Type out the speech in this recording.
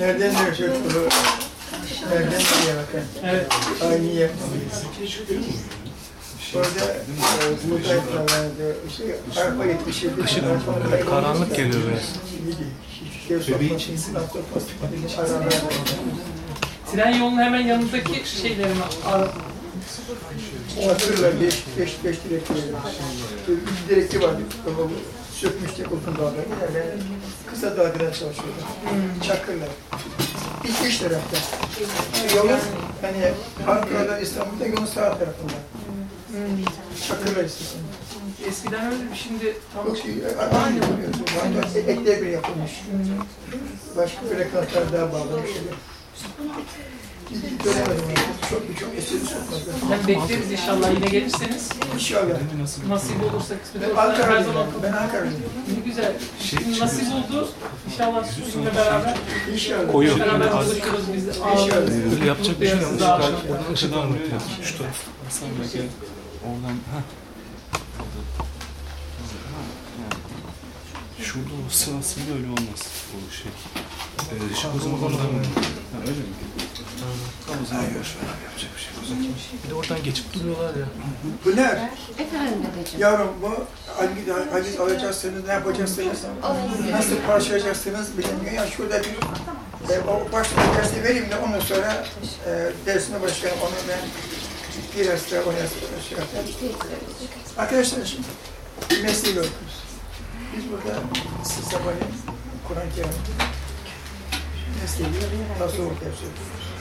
Nereden nereye çocukluğu? Nereden nereye bakın? Evet. Aynı yapmalıyız. Orada işte arpa karanlık geliyor biraz. Tren yolunun hemen yanındaki şeyleri mi? Hatırlar, beş, beş, beş direkti verir. Bir direkti vardı, o sökmüştük uzun dağda. Yani kısa dağdan çalışıyordum. Çakırlar. İlk üç tarafta. Yolun, hani Ankara'dan İstanbul'da yolun sağ tarafında. Çakırlar istesin. Eskiden öyle şimdi tam Çok iyi, aynı oluyor. Ekle bir yapılmış. Başka frekatlar daha bağlamış. Hiç dönemedim. Çok çok eseri sokmadı. ben bekleriz inşallah yine gelirseniz. İnşallah. Nasip olursa kısmet Ben olursa Ankara'lıyım. zaman Ben Ankara'lıyım. ne güzel. Şimdi nasip oldu. İnşallah sizinle beraber İnşallah. Koyu. beraber buluşuruz biz de. İnşallah. Yapacak bir şey yok. Almak lazım. Şu taraf. Bey gel. Oradan. Heh. Şurada olsa aslında öyle olmaz. O şey. Ee, şu o zaman oradan? Ha, öyle mi? Tamam o zaman boş ver abi yapacak bir şey yok. o zaman. Bir de oradan geçip duruyorlar ya. Pınar, Efendim dedeciğim. yavrum bu hangi hangi alacaksınız, ne yapacaksınız, nasıl parçalayacaksınız bilmiyorum. Ya şurada bir e, o başlık dersi vereyim de ondan sonra e, dersine başlayalım. Onu ben biraz daha oraya şey yapayım. Arkadaşlar şimdi bir mesleği okuyoruz. Biz burada siz sabahleyin Kur'an-ı Kerim mesleği tasavvuf yapıyoruz.